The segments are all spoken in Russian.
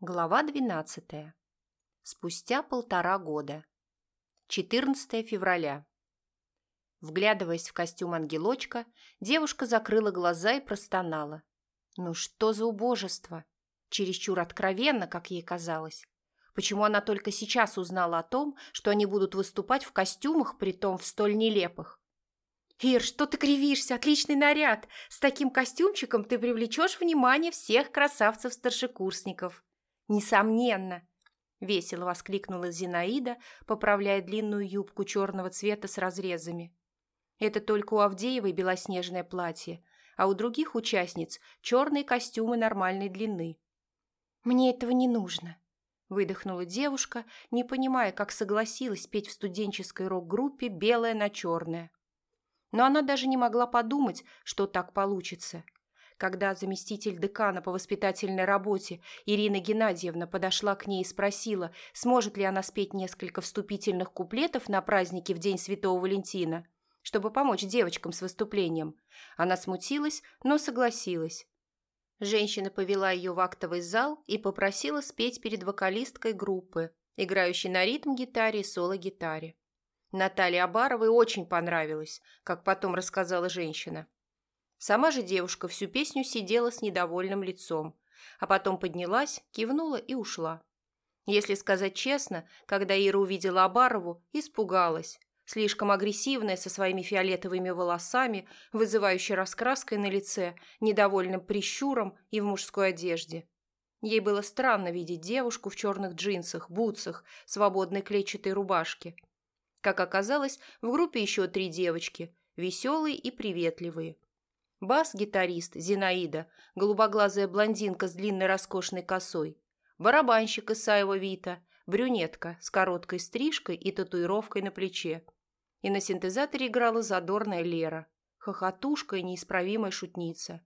Глава 12. Спустя полтора года. 14 февраля. Вглядываясь в костюм ангелочка, девушка закрыла глаза и простонала. Ну что за убожество? Чересчур откровенно, как ей казалось. Почему она только сейчас узнала о том, что они будут выступать в костюмах, притом в столь нелепых? «Ир, что ты кривишься? Отличный наряд! С таким костюмчиком ты привлечешь внимание всех красавцев-старшекурсников!» «Несомненно!» – весело воскликнула Зинаида, поправляя длинную юбку черного цвета с разрезами. Это только у Авдеевой белоснежное платье, а у других участниц черные костюмы нормальной длины. «Мне этого не нужно», – выдохнула девушка, не понимая, как согласилась петь в студенческой рок-группе «Белое на черное». Но она даже не могла подумать, что так получится – когда заместитель декана по воспитательной работе Ирина Геннадьевна подошла к ней и спросила, сможет ли она спеть несколько вступительных куплетов на празднике в День Святого Валентина, чтобы помочь девочкам с выступлением, она смутилась, но согласилась. Женщина повела ее в актовый зал и попросила спеть перед вокалисткой группы, играющей на ритм-гитаре и соло-гитаре. Наталье Абаровой очень понравилось, как потом рассказала женщина. Сама же девушка всю песню сидела с недовольным лицом, а потом поднялась, кивнула и ушла. Если сказать честно, когда Ира увидела Абарову, испугалась. Слишком агрессивная со своими фиолетовыми волосами, вызывающей раскраской на лице, недовольным прищуром и в мужской одежде. Ей было странно видеть девушку в черных джинсах, бутсах, свободной клетчатой рубашке. Как оказалось, в группе еще три девочки, веселые и приветливые. Бас-гитарист Зинаида, голубоглазая блондинка с длинной роскошной косой. Барабанщик Исаева Вита, брюнетка с короткой стрижкой и татуировкой на плече. И на синтезаторе играла задорная Лера, хохотушка и неисправимая шутница.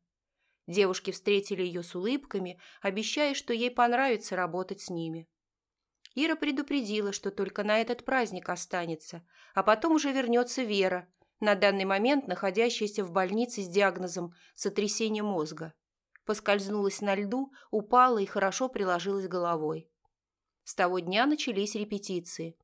Девушки встретили ее с улыбками, обещая, что ей понравится работать с ними. Ира предупредила, что только на этот праздник останется, а потом уже вернется Вера – на данный момент находящаяся в больнице с диагнозом сотрясение мозга. Поскользнулась на льду, упала и хорошо приложилась головой. С того дня начались репетиции.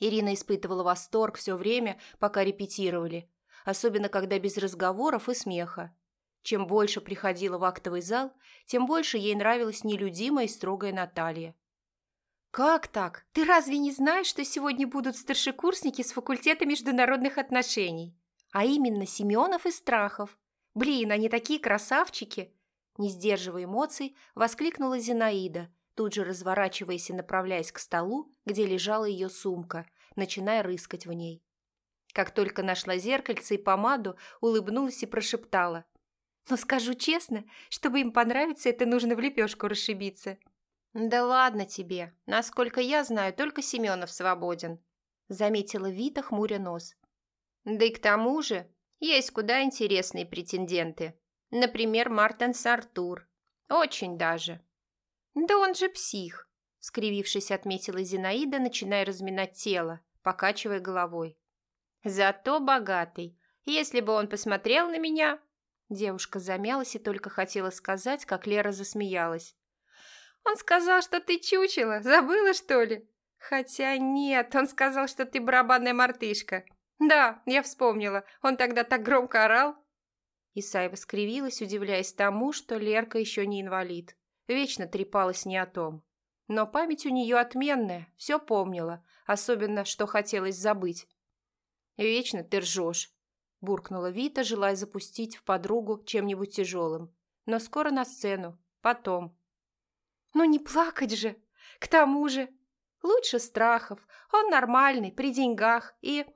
Ирина испытывала восторг все время, пока репетировали, особенно когда без разговоров и смеха. Чем больше приходила в актовый зал, тем больше ей нравилась нелюдимая и строгая Наталья. «Как так? Ты разве не знаешь, что сегодня будут старшекурсники с факультета международных отношений? А именно Семенов и Страхов. Блин, они такие красавчики!» Не сдерживая эмоций, воскликнула Зинаида, тут же разворачиваясь и направляясь к столу, где лежала ее сумка, начиная рыскать в ней. Как только нашла зеркальце и помаду, улыбнулась и прошептала. «Но скажу честно, чтобы им понравиться, это нужно в лепешку расшибиться». «Да ладно тебе. Насколько я знаю, только Семенов свободен», – заметила Вита, хмуря нос. «Да и к тому же есть куда интересные претенденты. Например, Мартин Сартур. Очень даже». «Да он же псих», – скривившись, отметила Зинаида, начиная разминать тело, покачивая головой. «Зато богатый. Если бы он посмотрел на меня...» Девушка замялась и только хотела сказать, как Лера засмеялась. Он сказал, что ты чучело. Забыла, что ли? Хотя нет, он сказал, что ты барабанная мартышка. Да, я вспомнила. Он тогда так громко орал. Исаева скривилась, удивляясь тому, что Лерка еще не инвалид. Вечно трепалась не о том. Но память у нее отменная, все помнила, особенно, что хотелось забыть. «Вечно ты ржешь», – буркнула Вита, желая запустить в подругу чем-нибудь тяжелым. «Но скоро на сцену. Потом. Ну не плакать же. К тому же, лучше Страхов. Он нормальный, при деньгах и...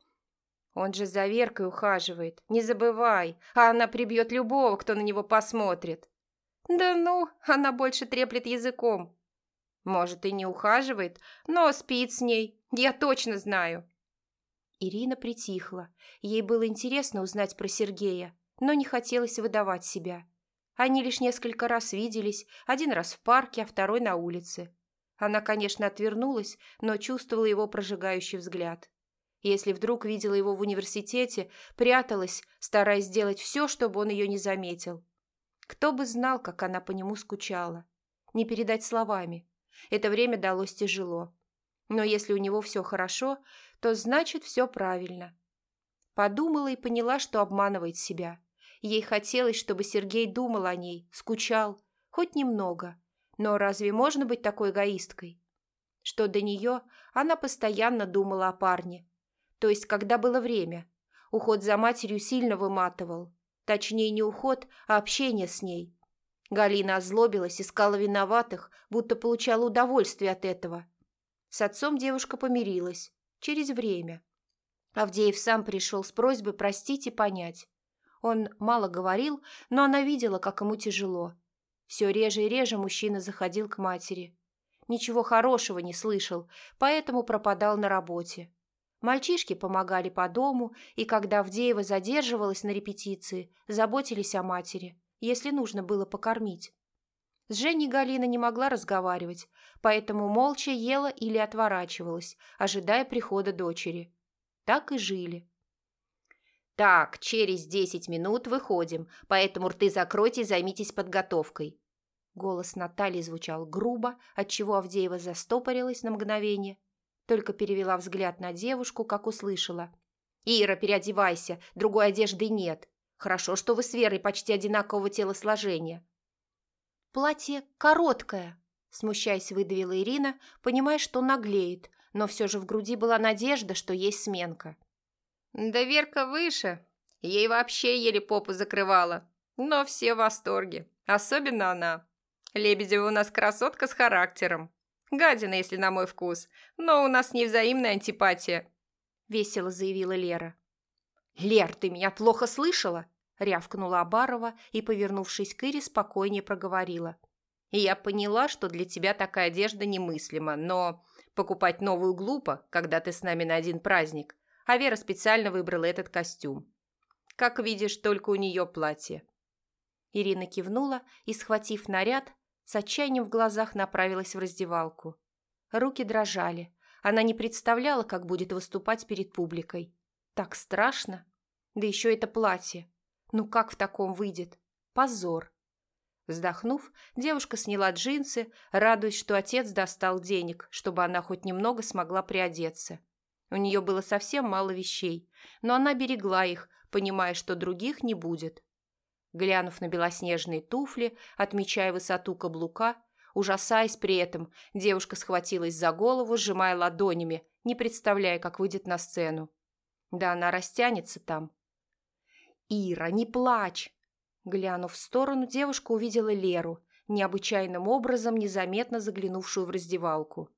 Он же за Веркой ухаживает, не забывай, а она прибьет любого, кто на него посмотрит. Да ну, она больше треплет языком. Может, и не ухаживает, но спит с ней, я точно знаю. Ирина притихла. Ей было интересно узнать про Сергея, но не хотелось выдавать себя. Они лишь несколько раз виделись, один раз в парке, а второй на улице. Она, конечно, отвернулась, но чувствовала его прожигающий взгляд. Если вдруг видела его в университете, пряталась, стараясь сделать все, чтобы он ее не заметил. Кто бы знал, как она по нему скучала. не передать словами. Это время далось тяжело. Но если у него все хорошо, то значит все правильно. Подумала и поняла, что обманывает себя. Ей хотелось, чтобы Сергей думал о ней, скучал, хоть немного. Но разве можно быть такой эгоисткой? Что до нее, она постоянно думала о парне. То есть, когда было время. Уход за матерью сильно выматывал. Точнее, не уход, а общение с ней. Галина озлобилась, искала виноватых, будто получала удовольствие от этого. С отцом девушка помирилась. Через время. Авдеев сам пришел с просьбой простить и понять. Он мало говорил, но она видела, как ему тяжело. Все реже и реже мужчина заходил к матери. Ничего хорошего не слышал, поэтому пропадал на работе. Мальчишки помогали по дому, и когда Авдеева задерживалась на репетиции, заботились о матери, если нужно было покормить. С Женей Галина не могла разговаривать, поэтому молча ела или отворачивалась, ожидая прихода дочери. Так и жили. «Так, через десять минут выходим, поэтому рты закройте и займитесь подготовкой». Голос Натальи звучал грубо, отчего Авдеева застопорилась на мгновение, только перевела взгляд на девушку, как услышала. «Ира, переодевайся, другой одежды нет. Хорошо, что вы с Верой почти одинакового телосложения». «Платье короткое», – смущаясь, выдавила Ирина, понимая, что наглеет, но все же в груди была надежда, что есть сменка. Да Верка выше. Ей вообще еле попу закрывала. Но все в восторге. Особенно она. Лебедева у нас красотка с характером. Гадина, если на мой вкус. Но у нас невзаимная антипатия. Весело заявила Лера. «Лер, ты меня плохо слышала?» рявкнула Абарова и, повернувшись к Ире, спокойнее проговорила. «Я поняла, что для тебя такая одежда немыслима, но покупать новую глупо, когда ты с нами на один праздник а Вера специально выбрала этот костюм. Как видишь, только у нее платье. Ирина кивнула и, схватив наряд, с отчаянием в глазах направилась в раздевалку. Руки дрожали. Она не представляла, как будет выступать перед публикой. Так страшно. Да еще это платье. Ну как в таком выйдет? Позор. Вздохнув, девушка сняла джинсы, радуясь, что отец достал денег, чтобы она хоть немного смогла приодеться. У нее было совсем мало вещей, но она берегла их, понимая, что других не будет. Глянув на белоснежные туфли, отмечая высоту каблука, ужасаясь при этом, девушка схватилась за голову, сжимая ладонями, не представляя, как выйдет на сцену. Да она растянется там. «Ира, не плачь!» Глянув в сторону, девушка увидела Леру, необычайным образом незаметно заглянувшую в раздевалку.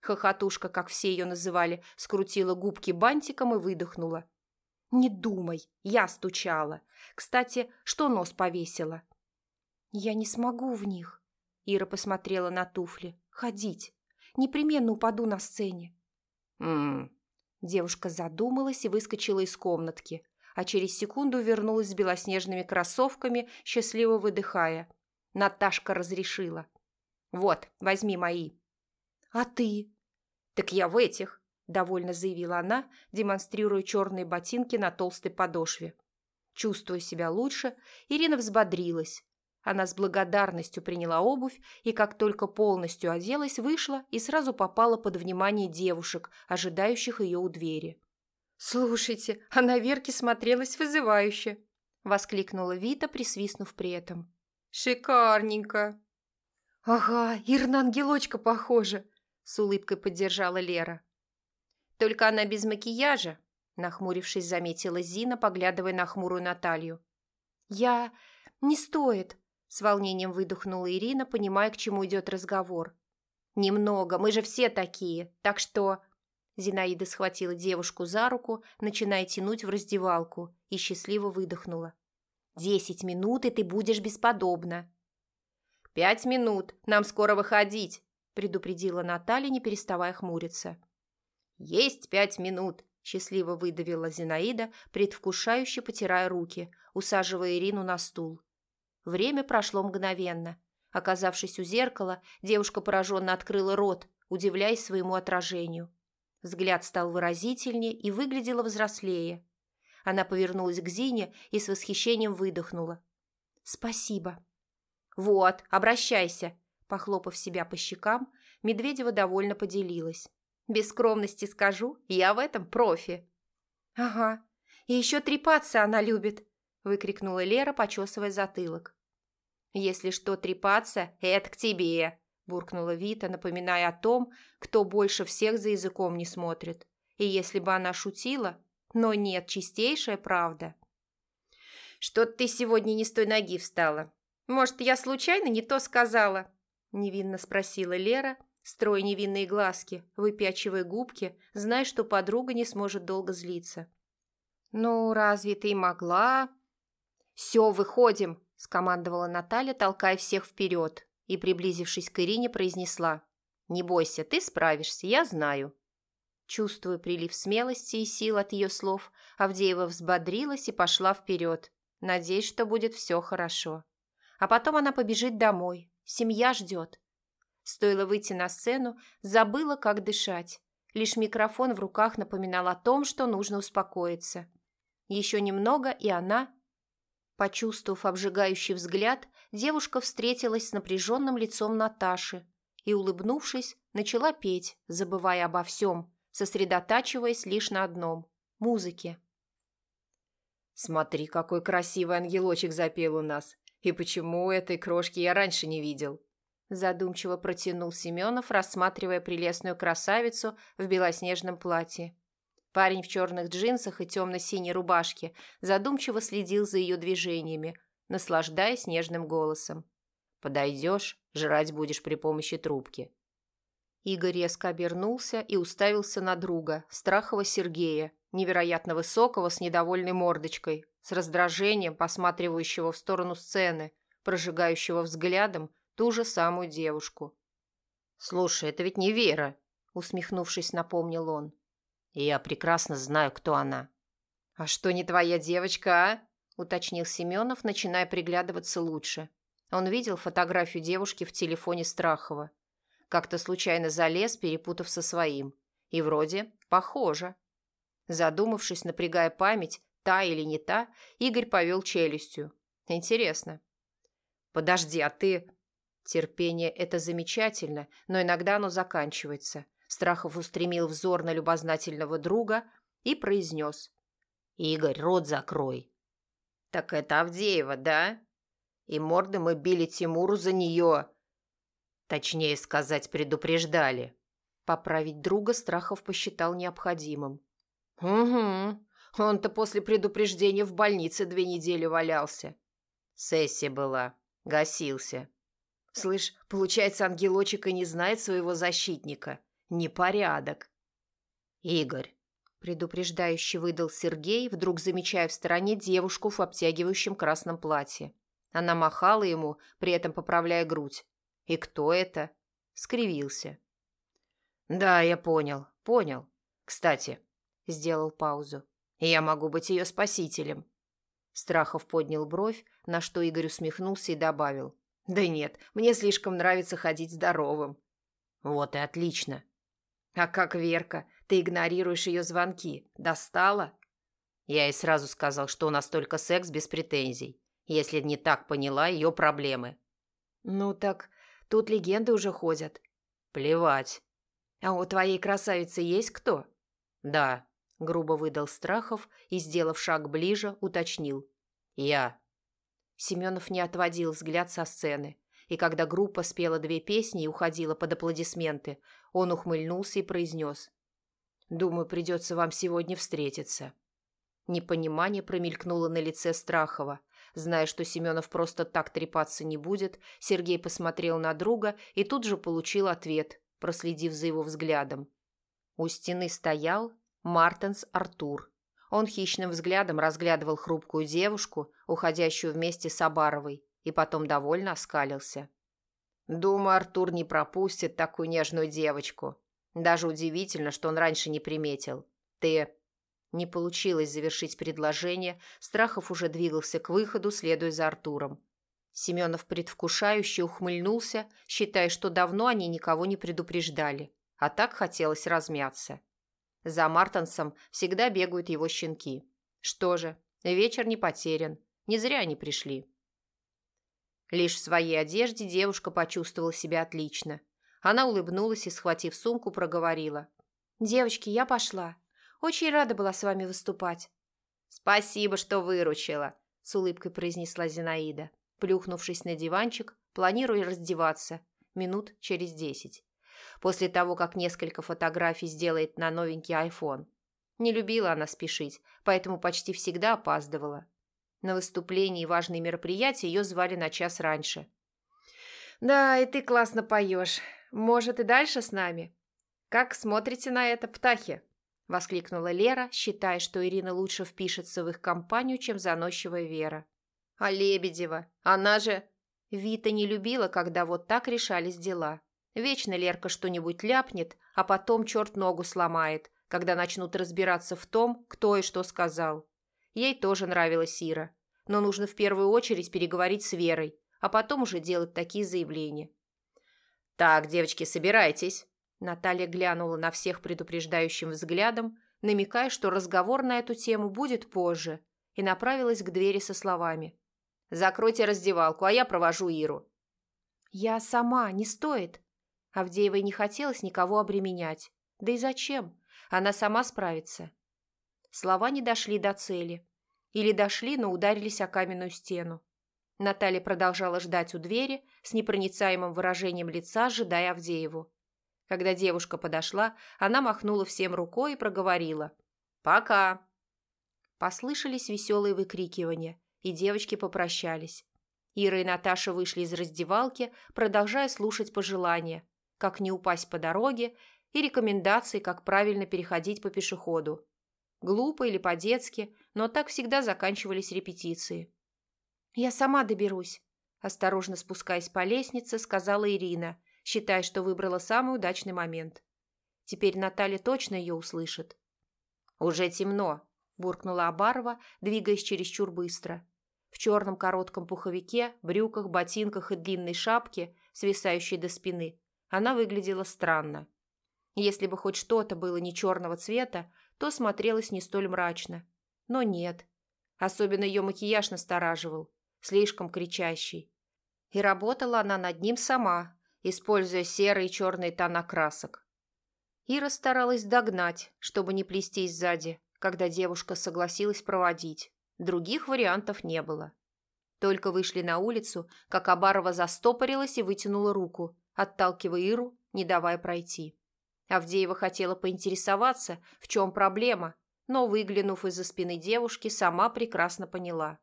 Хохотушка, как все ее называли, скрутила губки бантиком и выдохнула. «Не думай, я стучала. Кстати, что нос повесила?» «Я не смогу в них», — Ира посмотрела на туфли. «Ходить. Непременно упаду на сцене». «М-м-м». Девушка задумалась и выскочила из комнатки, а через секунду вернулась с белоснежными кроссовками, счастливо выдыхая. Наташка разрешила. «Вот, возьми мои». «А ты?» «Так я в этих», – довольно заявила она, демонстрируя черные ботинки на толстой подошве. Чувствуя себя лучше, Ирина взбодрилась. Она с благодарностью приняла обувь и, как только полностью оделась, вышла и сразу попала под внимание девушек, ожидающих ее у двери. «Слушайте, а на Верке смотрелась вызывающе!» – воскликнула Вита, присвистнув при этом. «Шикарненько!» «Ага, Ир на ангелочка похожа!» С улыбкой поддержала Лера. Только она без макияжа, нахмурившись, заметила Зина, поглядывая на хмурую Наталью. Я... не стоит, с волнением выдохнула Ирина, понимая, к чему идет разговор. «Немного, мы же все такие, так что...» Зинаида схватила девушку за руку, начиная тянуть в раздевалку, и счастливо выдохнула. «Десять минут, и ты будешь бесподобна». «Пять минут, нам скоро выходить», предупредила Наталья, не переставая хмуриться. «Есть пять минут», – счастливо выдавила Зинаида, предвкушающе потирая руки, усаживая Ирину на стул. Время прошло мгновенно. Оказавшись у зеркала, девушка пораженно открыла рот, удивляясь своему отражению. Взгляд стал выразительнее и выглядела взрослее. Она повернулась к Зине и с восхищением выдохнула. «Спасибо». «Вот, обращайся», Похлопав себя по щекам, Медведева довольно поделилась. «Без скромности скажу, я в этом профи». «Ага, и еще трепаться она любит», – выкрикнула Лера, почесывая затылок. «Если что трепаться, это к тебе», – буркнула Вита, напоминая о том, кто больше всех за языком не смотрит. И если бы она шутила, но нет, чистейшая правда. «Что-то ты сегодня не с той ноги встала. Может, я случайно не то сказала?» – невинно спросила Лера, строя невинные глазки, выпячивая губки, зная, что подруга не сможет долго злиться. «Ну, разве ты могла?» «Все, выходим!» – скомандовала Наталья, толкая всех вперед, и, приблизившись к Ирине, произнесла. «Не бойся, ты справишься, я знаю». Чувствуя прилив смелости и сил от ее слов, Авдеева взбодрилась и пошла вперед, надеясь, что будет все хорошо. А потом она побежит домой, семья ждет. Стоило выйти на сцену, забыла, как дышать. Лишь микрофон в руках напоминал о том, что нужно успокоиться. Еще немного, и она... Почувствовав обжигающий взгляд, девушка встретилась с напряженным лицом Наташи и, улыбнувшись, начала петь, забывая обо всем, сосредотачиваясь лишь на одном – музыке. «Смотри, какой красивый ангелочек запел у нас! И почему этой крошки я раньше не видел?» Задумчиво протянул Семенов, рассматривая прелестную красавицу в белоснежном платье. Парень в черных джинсах и темно-синей рубашке задумчиво следил за ее движениями, наслаждаясь нежным голосом. «Подойдешь, жрать будешь при помощи трубки». Игорь резко обернулся и уставился на друга, Страхова Сергея, невероятно высокого, с недовольной мордочкой, с раздражением, посматривающего в сторону сцены, прожигающего взглядом ту же самую девушку. «Слушай, это ведь не Вера», — усмехнувшись, напомнил он. «Я прекрасно знаю, кто она». «А что не твоя девочка, а?» — уточнил Семенов, начиная приглядываться лучше. Он видел фотографию девушки в телефоне Страхова. Как-то случайно залез, перепутав со своим. И вроде похоже. Задумавшись, напрягая память, та или не та, Игорь повел челюстью. Интересно. «Подожди, а ты...» Терпение – это замечательно, но иногда оно заканчивается. Страхов устремил взор на любознательного друга и произнес. «Игорь, рот закрой». «Так это Авдеева, да? И морды мы били Тимуру за нее». Точнее сказать, предупреждали. Поправить друга Страхов посчитал необходимым. «Угу. Он-то после предупреждения в больнице две недели валялся. Сессия была. Гасился. Слышь, получается, ангелочек и не знает своего защитника. Непорядок. Игорь, предупреждающе выдал Сергей, вдруг замечая в стороне девушку в обтягивающем красном платье. Она махала ему, при этом поправляя грудь. «И кто это?» Скривился. «Да, я понял, понял. Кстати», — сделал паузу, — «я могу быть ее спасителем». Страхов поднял бровь, на что Игорь усмехнулся и добавил. Да нет, мне слишком нравится ходить здоровым. Вот и отлично. А как Верка? Ты игнорируешь ее звонки. Достала? Я ей сразу сказал, что у нас только секс без претензий. Если не так поняла, ее проблемы. Ну так, тут легенды уже ходят. Плевать. А у твоей красавицы есть кто? Да, грубо выдал Страхов и, сделав шаг ближе, уточнил. Я. Семенов не отводил взгляд со сцены, и когда группа спела две песни и уходила под аплодисменты, он ухмыльнулся и произнес. «Думаю, придется вам сегодня встретиться». Непонимание промелькнуло на лице Страхова. Зная, что Семенов просто так трепаться не будет, Сергей посмотрел на друга и тут же получил ответ, проследив за его взглядом. У стены стоял Мартенс Артур. Он хищным взглядом разглядывал хрупкую девушку, уходящую вместе с Абаровой, и потом довольно оскалился. «Думаю, Артур не пропустит такую нежную девочку. Даже удивительно, что он раньше не приметил. Ты...» Не получилось завершить предложение, Страхов уже двигался к выходу, следуя за Артуром. Семенов предвкушающе ухмыльнулся, считая, что давно они никого не предупреждали, а так хотелось размяться. За Мартансом всегда бегают его щенки. Что же, вечер не потерян. Не зря они пришли. Лишь в своей одежде девушка почувствовала себя отлично. Она улыбнулась и, схватив сумку, проговорила. «Девочки, я пошла. Очень рада была с вами выступать». «Спасибо, что выручила», – с улыбкой произнесла Зинаида, плюхнувшись на диванчик, планируя раздеваться минут через десять. После того, как несколько фотографий сделает на новенький iPhone. Не любила она спешить, поэтому почти всегда опаздывала. На выступление и важные мероприятия ее звали на час раньше. «Да, и ты классно поешь. Может, и дальше с нами? Как смотрите на это, птахи?» – воскликнула Лера, считая, что Ирина лучше впишется в их компанию, чем заносчивая Вера. «А Лебедева? Она же...» Вита не любила, когда вот так решались дела. Вечно Лерка что-нибудь ляпнет, а потом черт ногу сломает, когда начнут разбираться в том, кто и что сказал. Ей тоже нравилась Ира, но нужно в первую очередь переговорить с Верой, а потом уже делать такие заявления. «Так, девочки, собирайтесь!» Наталья глянула на всех предупреждающим взглядом, намекая, что разговор на эту тему будет позже, и направилась к двери со словами. «Закройте раздевалку, а я провожу Иру». «Я сама, не стоит». Авдеевой не хотелось никого обременять. Да и зачем? Она сама справится. Слова не дошли до цели. Или дошли, но ударились о каменную стену. Наталья продолжала ждать у двери с непроницаемым выражением лица, ожидая Авдееву. Когда девушка подошла, она махнула всем рукой и проговорила. «Пока!» Послышались веселые выкрикивания, и девочки попрощались. Ира и Наташа вышли из раздевалки, продолжая слушать пожелания, как не упасть по дороге и рекомендации, как правильно переходить по пешеходу. Глупо или по-детски, но так всегда заканчивались репетиции. «Я сама доберусь», – осторожно спускаясь по лестнице, сказала Ирина, считая, что выбрала самый удачный момент. Теперь Наталья точно ее услышит. «Уже темно», – буркнула Абарова, двигаясь чересчур быстро. В черном коротком пуховике, брюках, ботинках и длинной шапке, свисающей до спины, она выглядела странно. Если бы хоть что-то было не черного цвета, то смотрелось не столь мрачно. Но нет. Особенно ее макияж настораживал слишком кричащий. И работала она над ним сама, используя серые и черные тона красок. Ира старалась догнать, чтобы не плестись сзади, когда девушка согласилась проводить. Других вариантов не было. Только вышли на улицу, как Абарова застопорилась и вытянула руку, отталкивая Иру, не давая пройти. Авдеева хотела поинтересоваться, в чем проблема, но, выглянув из-за спины девушки, сама прекрасно поняла.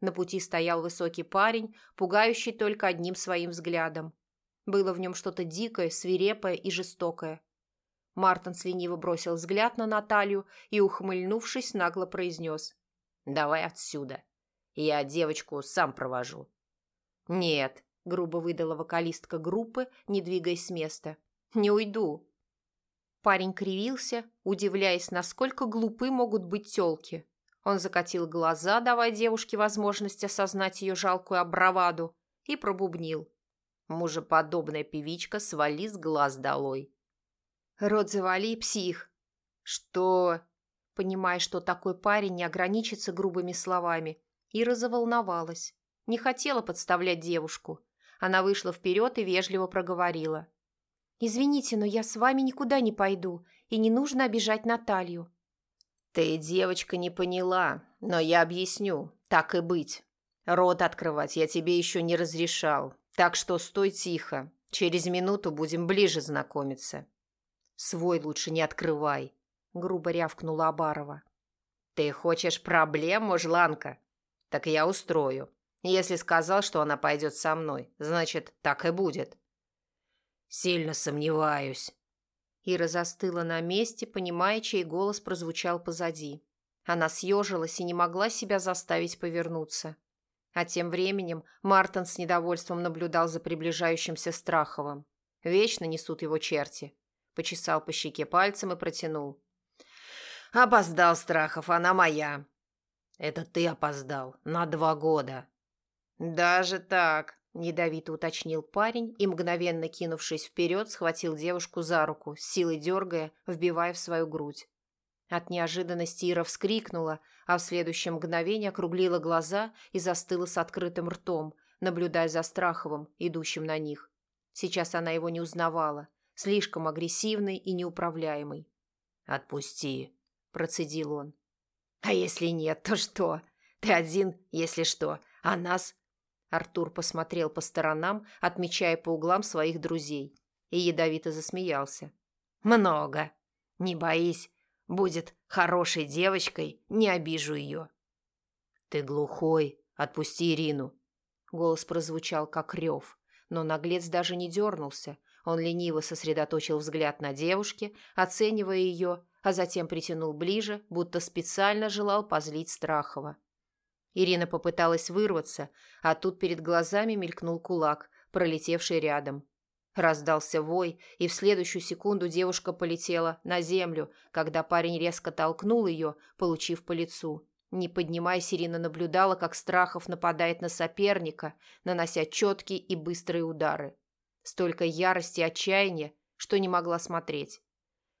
На пути стоял высокий парень, пугающий только одним своим взглядом. Было в нем что-то дикое, свирепое и жестокое. Мартин слениво бросил взгляд на Наталью и, ухмыльнувшись, нагло произнес. «Давай отсюда. Я девочку сам провожу». «Нет», — грубо выдала вокалистка группы, не двигаясь с места. «Не уйду». Парень кривился, удивляясь, насколько глупы могут быть тёлки. Он закатил глаза, давая девушке возможность осознать ее жалкую обраваду, и пробубнил. Мужеподобная певичка свали с глаз долой. «Рот завали, псих!» «Что?» Понимая, что такой парень не ограничится грубыми словами, Ира заволновалась. Не хотела подставлять девушку. Она вышла вперед и вежливо проговорила. «Извините, но я с вами никуда не пойду, и не нужно обижать Наталью. «Ты, девочка, не поняла, но я объясню, так и быть. Рот открывать я тебе еще не разрешал, так что стой тихо, через минуту будем ближе знакомиться». «Свой лучше не открывай», — грубо рявкнула Абарова. «Ты хочешь проблему, жланка? Так я устрою. Если сказал, что она пойдет со мной, значит, так и будет». «Сильно сомневаюсь», Ира застыла на месте, понимая, чей голос прозвучал позади. Она съежилась и не могла себя заставить повернуться. А тем временем Мартин с недовольством наблюдал за приближающимся Страховым. Вечно несут его черти. Почесал по щеке пальцем и протянул. «Опоздал, Страхов, она моя». «Это ты опоздал. На два года». «Даже так?» Недовито уточнил парень и, мгновенно кинувшись вперед, схватил девушку за руку, силой дергая, вбивая в свою грудь. От неожиданности Ира вскрикнула, а в следующее мгновение округлила глаза и застыла с открытым ртом, наблюдая за Страховым, идущим на них. Сейчас она его не узнавала, слишком агрессивный и неуправляемый. «Отпусти», – процедил он. «А если нет, то что? Ты один, если что, а нас...» Артур посмотрел по сторонам, отмечая по углам своих друзей, и ядовито засмеялся. «Много. Не боись, будет хорошей девочкой, не обижу ее». «Ты глухой, отпусти Ирину». Голос прозвучал, как рев, но наглец даже не дернулся. Он лениво сосредоточил взгляд на девушке, оценивая ее, а затем притянул ближе, будто специально желал позлить Страхова. Ирина попыталась вырваться, а тут перед глазами мелькнул кулак, пролетевший рядом. Раздался вой, и в следующую секунду девушка полетела на землю, когда парень резко толкнул ее, получив по лицу. Не поднимаясь, Ирина наблюдала, как Страхов нападает на соперника, нанося четкие и быстрые удары. Столько ярости и отчаяния, что не могла смотреть.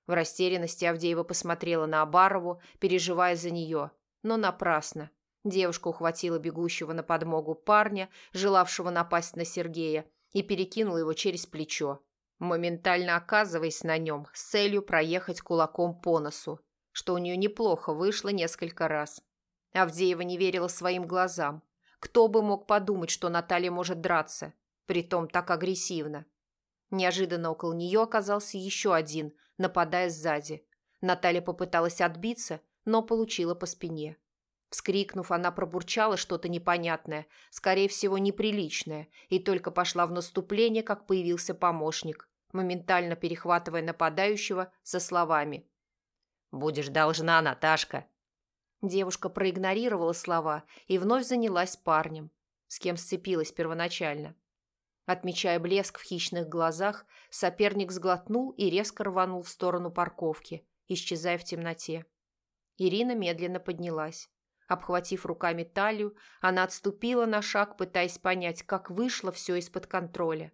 В растерянности Авдеева посмотрела на Абарову, переживая за нее, но напрасно. Девушка ухватила бегущего на подмогу парня, желавшего напасть на Сергея, и перекинула его через плечо, моментально оказываясь на нем с целью проехать кулаком по носу, что у нее неплохо вышло несколько раз. Авдеева не верила своим глазам. Кто бы мог подумать, что Наталья может драться, притом так агрессивно. Неожиданно около нее оказался еще один, нападая сзади. Наталья попыталась отбиться, но получила по спине. Вскрикнув, она пробурчала что-то непонятное, скорее всего, неприличное, и только пошла в наступление, как появился помощник, моментально перехватывая нападающего со словами. «Будешь должна, Наташка!» Девушка проигнорировала слова и вновь занялась парнем, с кем сцепилась первоначально. Отмечая блеск в хищных глазах, соперник сглотнул и резко рванул в сторону парковки, исчезая в темноте. Ирина медленно поднялась. Обхватив руками талию, она отступила на шаг, пытаясь понять, как вышло все из-под контроля.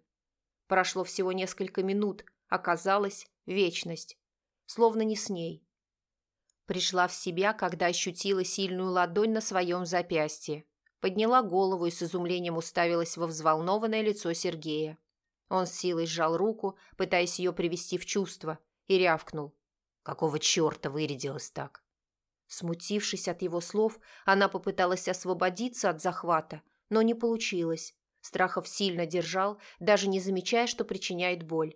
Прошло всего несколько минут, оказалось вечность. Словно не с ней. Пришла в себя, когда ощутила сильную ладонь на своем запястье. Подняла голову и с изумлением уставилась во взволнованное лицо Сергея. Он с силой сжал руку, пытаясь ее привести в чувство, и рявкнул. «Какого черта вырядилась так?» Смутившись от его слов, она попыталась освободиться от захвата, но не получилось. Страхов сильно держал, даже не замечая, что причиняет боль.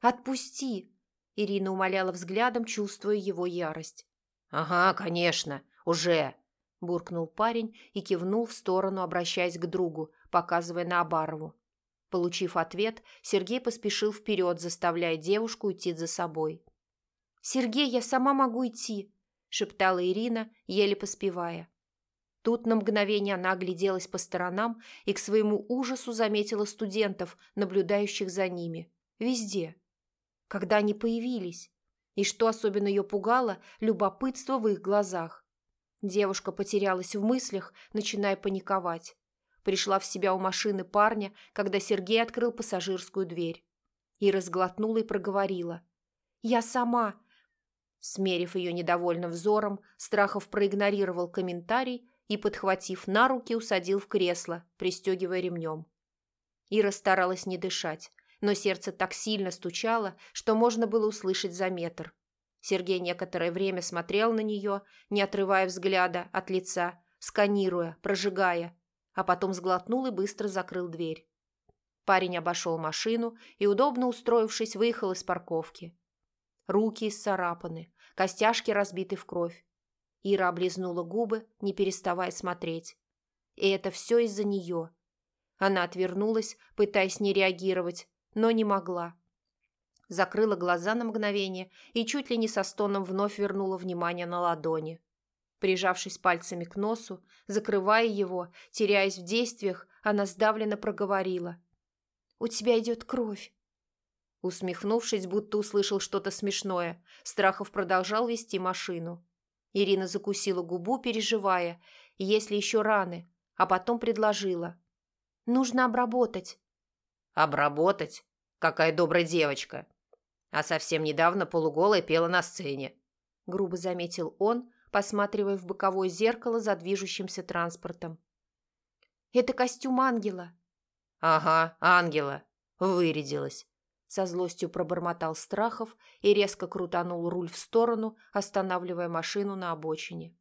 «Отпусти!» – Ирина умоляла взглядом, чувствуя его ярость. «Ага, конечно, уже!» – буркнул парень и кивнул в сторону, обращаясь к другу, показывая на Абарову. Получив ответ, Сергей поспешил вперед, заставляя девушку идти за собой. «Сергей, я сама могу идти!» – шептала Ирина, еле поспевая. Тут на мгновение она огляделась по сторонам и к своему ужасу заметила студентов, наблюдающих за ними. Везде. Когда они появились. И что особенно ее пугало – любопытство в их глазах. Девушка потерялась в мыслях, начиная паниковать. Пришла в себя у машины парня, когда Сергей открыл пассажирскую дверь. И разглотнула и проговорила. «Я сама. Смерив ее недовольным взором, Страхов проигнорировал комментарий и, подхватив на руки, усадил в кресло, пристегивая ремнем. Ира старалась не дышать, но сердце так сильно стучало, что можно было услышать за метр. Сергей некоторое время смотрел на нее, не отрывая взгляда от лица, сканируя, прожигая, а потом сглотнул и быстро закрыл дверь. Парень обошел машину и, удобно устроившись, выехал из парковки. Руки исцарапаны, костяшки разбиты в кровь. Ира облизнула губы, не переставая смотреть. И это все из-за нее. Она отвернулась, пытаясь не реагировать, но не могла. Закрыла глаза на мгновение и чуть ли не со стоном вновь вернула внимание на ладони. Прижавшись пальцами к носу, закрывая его, теряясь в действиях, она сдавленно проговорила. «У тебя идет кровь». Усмехнувшись, будто услышал что-то смешное, Страхов продолжал вести машину. Ирина закусила губу, переживая, есть ли еще раны, а потом предложила. «Нужно обработать». «Обработать? Какая добрая девочка!» А совсем недавно полуголая пела на сцене. Грубо заметил он, посматривая в боковое зеркало за движущимся транспортом. Это костюм ангела». «Ага, ангела. Вырядилась». Со злостью пробормотал Страхов и резко крутанул руль в сторону, останавливая машину на обочине.